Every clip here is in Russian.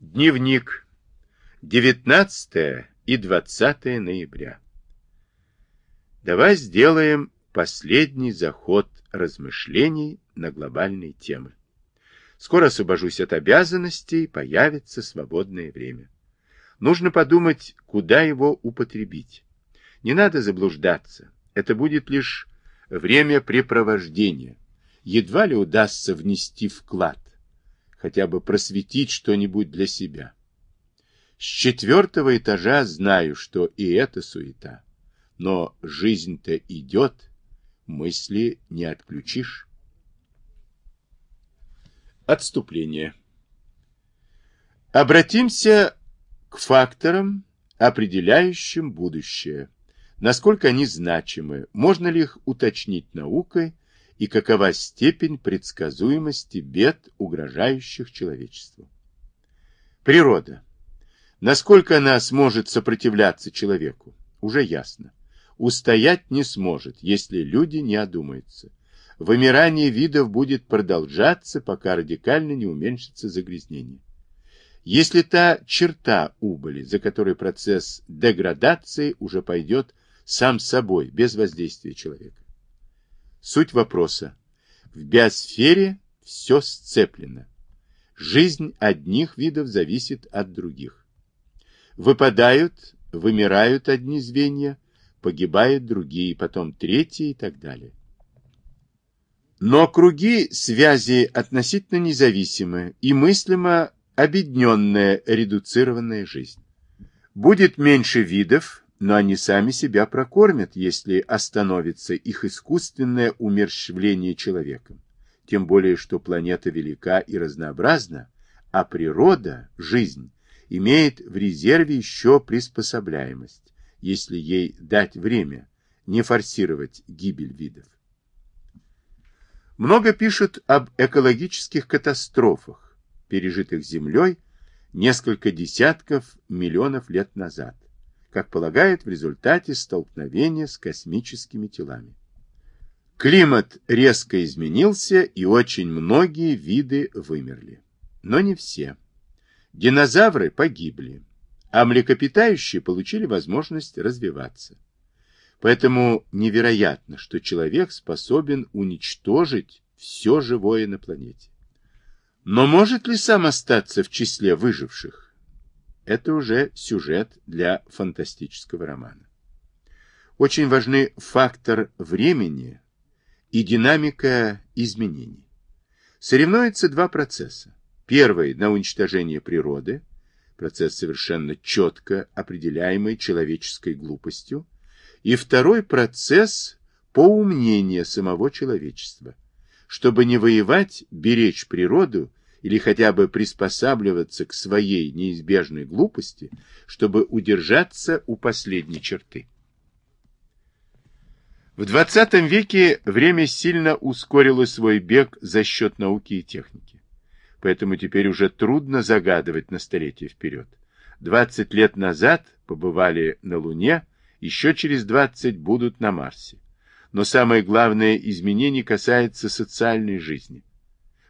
Дневник. 19 и 20 ноября. Давай сделаем последний заход размышлений на глобальные темы. Скоро освобожусь от обязанностей, появится свободное время. Нужно подумать, куда его употребить. Не надо заблуждаться. Это будет лишь времяпрепровождение. Едва ли удастся внести вклад хотя бы просветить что-нибудь для себя. С четвертого этажа знаю, что и это суета. Но жизнь-то идет, мысли не отключишь. Отступление. Обратимся к факторам, определяющим будущее. Насколько они значимы, можно ли их уточнить наукой, и какова степень предсказуемости бед, угрожающих человечеству. Природа. Насколько она сможет сопротивляться человеку, уже ясно. Устоять не сможет, если люди не одумаются. Вымирание видов будет продолжаться, пока радикально не уменьшится загрязнение. Если та черта убыли, за которой процесс деградации уже пойдет сам собой, без воздействия человека. Суть вопроса. В биосфере все сцеплено. Жизнь одних видов зависит от других. Выпадают, вымирают одни звенья, погибают другие, потом третьи и так далее. Но круги связи относительно независимы и мыслимо объединенная редуцированная жизнь. Будет меньше видов, но они сами себя прокормят, если остановится их искусственное умерщвление человеком. Тем более, что планета велика и разнообразна, а природа, жизнь, имеет в резерве еще приспособляемость, если ей дать время, не форсировать гибель видов. Много пишут об экологических катастрофах, пережитых Землей несколько десятков миллионов лет назад как полагают в результате столкновения с космическими телами. Климат резко изменился, и очень многие виды вымерли. Но не все. Динозавры погибли, а млекопитающие получили возможность развиваться. Поэтому невероятно, что человек способен уничтожить все живое на планете. Но может ли сам остаться в числе выживших? Это уже сюжет для фантастического романа. Очень важны фактор времени и динамика изменений. Соревнуются два процесса. Первый на уничтожение природы, процесс совершенно четко определяемый человеческой глупостью, и второй процесс поумнения самого человечества. Чтобы не воевать, беречь природу или хотя бы приспосабливаться к своей неизбежной глупости, чтобы удержаться у последней черты. В 20 веке время сильно ускорило свой бег за счет науки и техники. Поэтому теперь уже трудно загадывать на столетие вперед. 20 лет назад побывали на Луне, еще через 20 будут на Марсе. Но самое главное изменение касается социальной жизни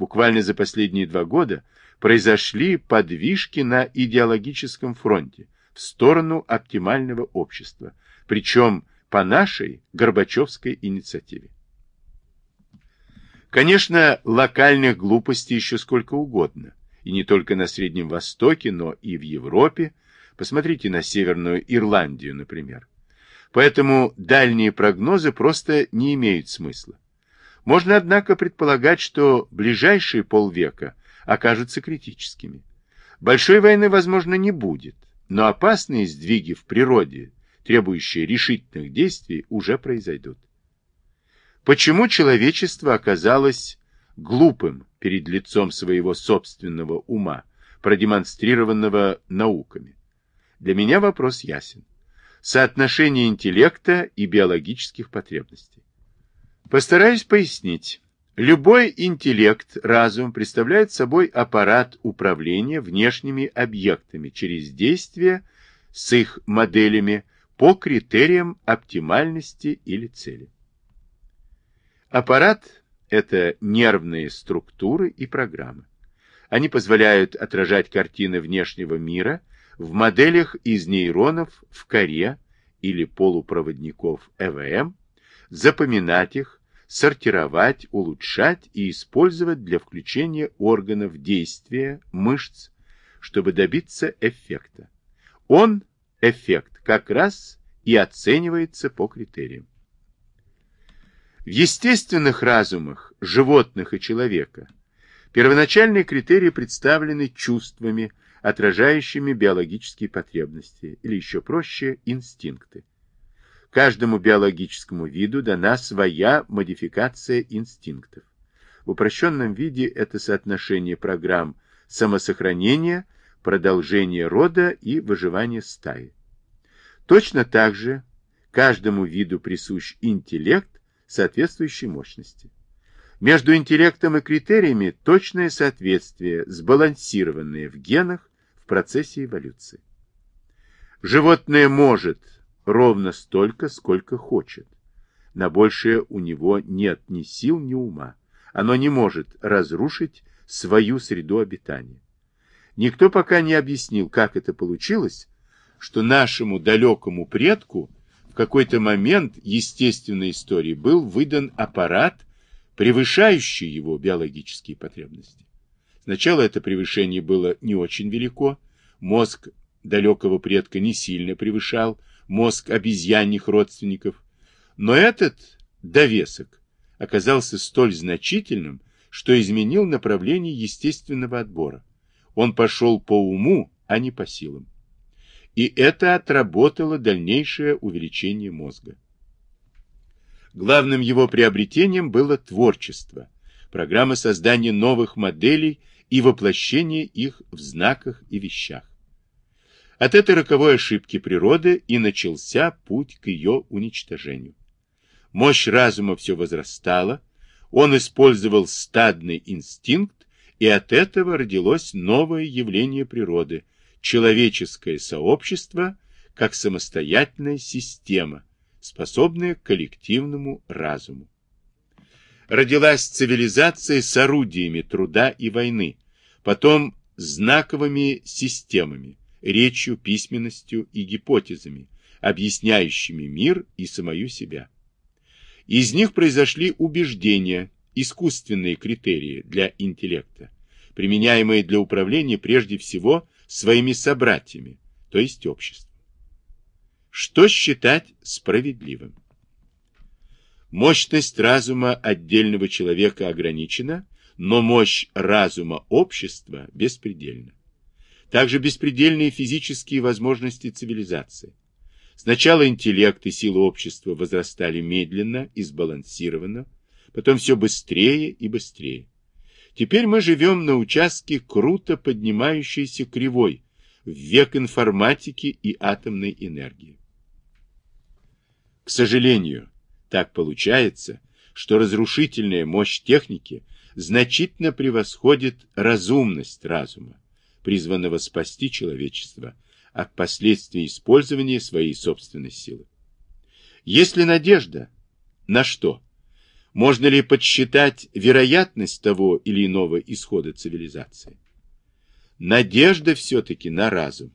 буквально за последние два года произошли подвижки на идеологическом фронте в сторону оптимального общества, причем по нашей Горбачевской инициативе. Конечно, локальных глупостей еще сколько угодно, и не только на Среднем Востоке, но и в Европе. Посмотрите на Северную Ирландию, например. Поэтому дальние прогнозы просто не имеют смысла. Можно, однако, предполагать, что ближайшие полвека окажутся критическими. Большой войны, возможно, не будет, но опасные сдвиги в природе, требующие решительных действий, уже произойдут. Почему человечество оказалось глупым перед лицом своего собственного ума, продемонстрированного науками? Для меня вопрос ясен. Соотношение интеллекта и биологических потребностей. Постараюсь пояснить. Любой интеллект, разум представляет собой аппарат управления внешними объектами через действие с их моделями по критериям оптимальности или цели. Аппарат – это нервные структуры и программы. Они позволяют отражать картины внешнего мира в моделях из нейронов в коре или полупроводников ЭВМ, запоминать их, сортировать, улучшать и использовать для включения органов действия, мышц, чтобы добиться эффекта. Он, эффект, как раз и оценивается по критериям. В естественных разумах животных и человека первоначальные критерии представлены чувствами, отражающими биологические потребности, или еще проще – инстинкты. Каждому биологическому виду дана своя модификация инстинктов. В упрощенном виде это соотношение программ самосохранения, продолжения рода и выживания стаи. Точно так же каждому виду присущ интеллект соответствующей мощности. Между интеллектом и критериями точное соответствие, сбалансированное в генах в процессе эволюции. Животное может ровно столько, сколько хочет. На большее у него нет ни сил, ни ума. Оно не может разрушить свою среду обитания. Никто пока не объяснил, как это получилось, что нашему далекому предку в какой-то момент естественной истории был выдан аппарат, превышающий его биологические потребности. Сначала это превышение было не очень велико, мозг далекого предка не сильно превышал мозг обезьянных родственников, но этот довесок оказался столь значительным, что изменил направление естественного отбора. Он пошел по уму, а не по силам. И это отработало дальнейшее увеличение мозга. Главным его приобретением было творчество, программа создания новых моделей и воплощения их в знаках и вещах. От этой роковой ошибки природы и начался путь к ее уничтожению. Мощь разума все возрастала, он использовал стадный инстинкт, и от этого родилось новое явление природы – человеческое сообщество как самостоятельная система, способная к коллективному разуму. Родилась цивилизация с орудиями труда и войны, потом знаковыми системами, речью, письменностью и гипотезами, объясняющими мир и самую себя. Из них произошли убеждения, искусственные критерии для интеллекта, применяемые для управления прежде всего своими собратьями, то есть обществом. Что считать справедливым? Мощность разума отдельного человека ограничена, но мощь разума общества беспредельна. Также беспредельные физические возможности цивилизации. Сначала интеллект и сила общества возрастали медленно и сбалансированно, потом все быстрее и быстрее. Теперь мы живем на участке круто поднимающейся кривой, в век информатики и атомной энергии. К сожалению, так получается, что разрушительная мощь техники значительно превосходит разумность разума призванного спасти человечество от последствий использования своей собственной силы. Есть ли надежда? На что? Можно ли подсчитать вероятность того или иного исхода цивилизации? Надежда все-таки на разум.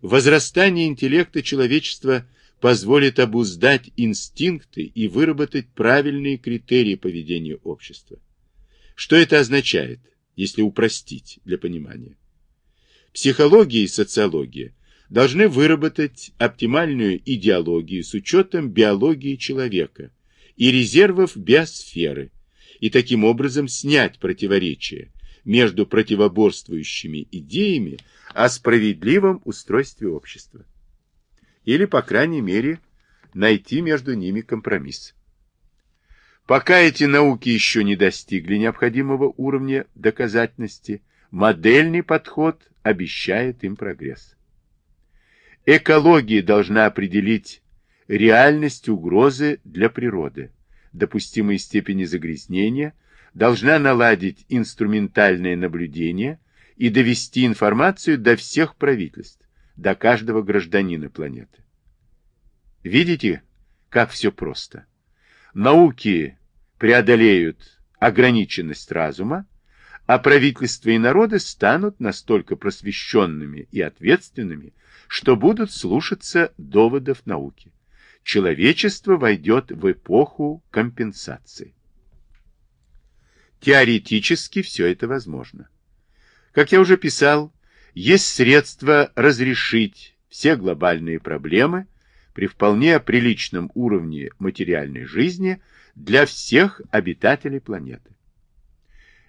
Возрастание интеллекта человечества позволит обуздать инстинкты и выработать правильные критерии поведения общества. Что это означает, если упростить для понимания? Психология и социология должны выработать оптимальную идеологию с учетом биологии человека и резервов биосферы, и таким образом снять противоречия между противоборствующими идеями о справедливом устройстве общества. Или, по крайней мере, найти между ними компромисс. Пока эти науки еще не достигли необходимого уровня доказательности, модельный подход обещает им прогресс. Экология должна определить реальность угрозы для природы, допустимые степени загрязнения, должна наладить инструментальное наблюдение и довести информацию до всех правительств, до каждого гражданина планеты. Видите, как все просто? Науки преодолеют ограниченность разума, а правительства и народы станут настолько просвещенными и ответственными, что будут слушаться доводов науки. Человечество войдет в эпоху компенсации. Теоретически все это возможно. Как я уже писал, есть средства разрешить все глобальные проблемы при вполне приличном уровне материальной жизни для всех обитателей планеты.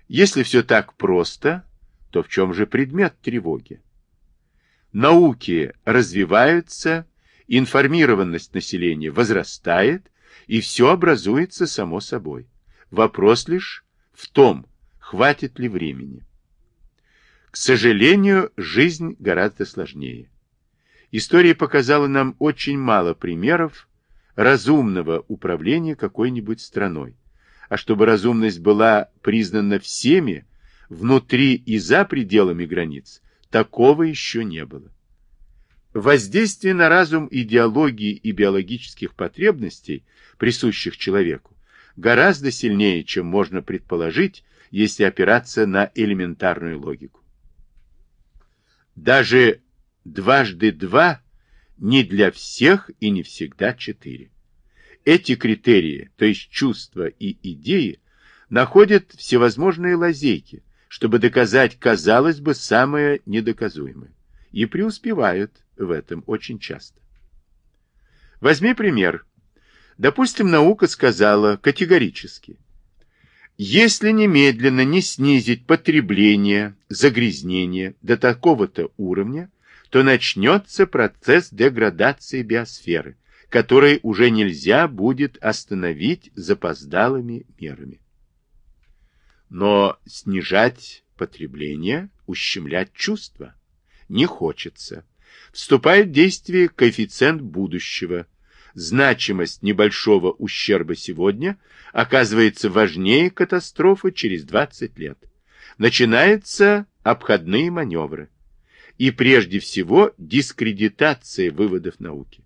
Если все так просто, то в чем же предмет тревоги? Науки развиваются, информированность населения возрастает, и все образуется само собой. Вопрос лишь в том, хватит ли времени. К сожалению, жизнь гораздо сложнее. История показала нам очень мало примеров разумного управления какой-нибудь страной. А чтобы разумность была признана всеми, внутри и за пределами границ, такого еще не было. Воздействие на разум идеологии и биологических потребностей, присущих человеку, гораздо сильнее, чем можно предположить, если опираться на элементарную логику. Даже дважды два не для всех и не всегда четыре. Эти критерии, то есть чувства и идеи, находят всевозможные лазейки, чтобы доказать, казалось бы, самое недоказуемое. И преуспевают в этом очень часто. Возьми пример. Допустим, наука сказала категорически, если немедленно не снизить потребление, загрязнение до такого-то уровня, то начнется процесс деградации биосферы, который уже нельзя будет остановить запоздалыми мерами. Но снижать потребление, ущемлять чувства не хочется. Вступает в действие коэффициент будущего. Значимость небольшого ущерба сегодня оказывается важнее катастрофы через 20 лет. Начинаются обходные маневры. И прежде всего дискредитация выводов науки.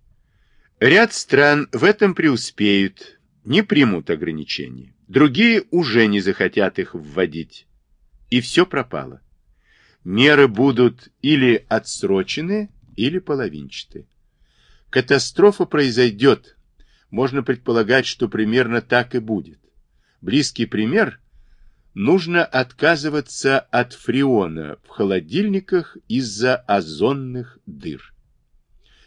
Ряд стран в этом преуспеют, не примут ограничений. Другие уже не захотят их вводить. И все пропало. Меры будут или отсрочены, или половинчаты. Катастрофа произойдет. Можно предполагать, что примерно так и будет. Близкий пример – нужно отказываться от фреона в холодильниках из-за озонных дыр.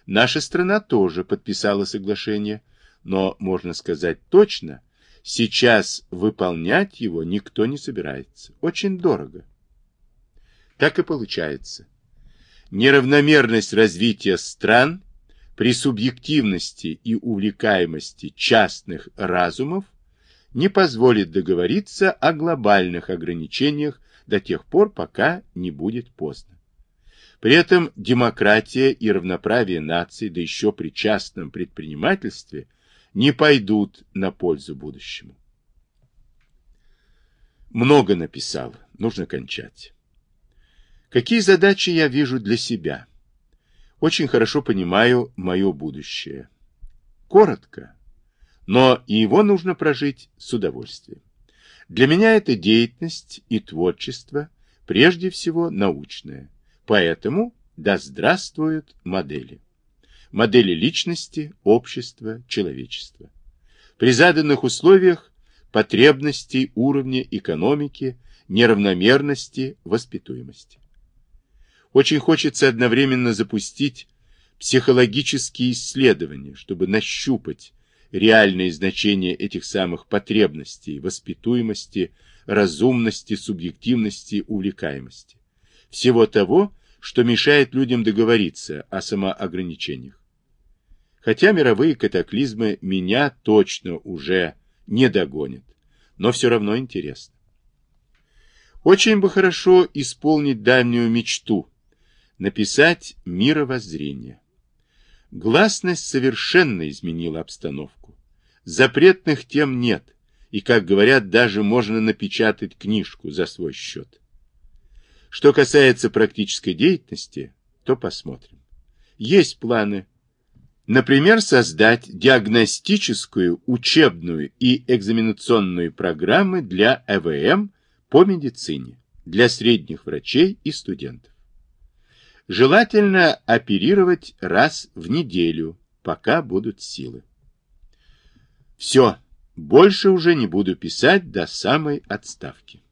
Наша страна тоже подписала соглашение, но, можно сказать точно, сейчас выполнять его никто не собирается. Очень дорого. Так и получается. Неравномерность развития стран при субъективности и увлекаемости частных разумов не позволит договориться о глобальных ограничениях до тех пор, пока не будет поздно. При этом демократия и равноправие наций, да еще при частном предпринимательстве, не пойдут на пользу будущему. Много написал, нужно кончать. Какие задачи я вижу для себя? Очень хорошо понимаю мое будущее. Коротко, но и его нужно прожить с удовольствием. Для меня это деятельность и творчество, прежде всего научное. Поэтому да здравствуют модели. Модели личности, общества, человечества. При заданных условиях потребностей уровня экономики, неравномерности, воспитуемости. Очень хочется одновременно запустить психологические исследования, чтобы нащупать реальные значения этих самых потребностей, воспитуемости, разумности, субъективности, увлекаемости всего того, что мешает людям договориться о самоограничениях. Хотя мировые катаклизмы меня точно уже не догонят, но все равно интересно. Очень бы хорошо исполнить дальнюю мечту, написать мировоззрение. Гласность совершенно изменила обстановку. Запретных тем нет, и, как говорят, даже можно напечатать книжку за свой счет. Что касается практической деятельности, то посмотрим. Есть планы. Например, создать диагностическую, учебную и экзаменационную программы для ЭВМ по медицине. для средних врачей и студентов. Желательно оперировать раз в неделю, пока будут силы. Все, больше уже не буду писать до самой отставки.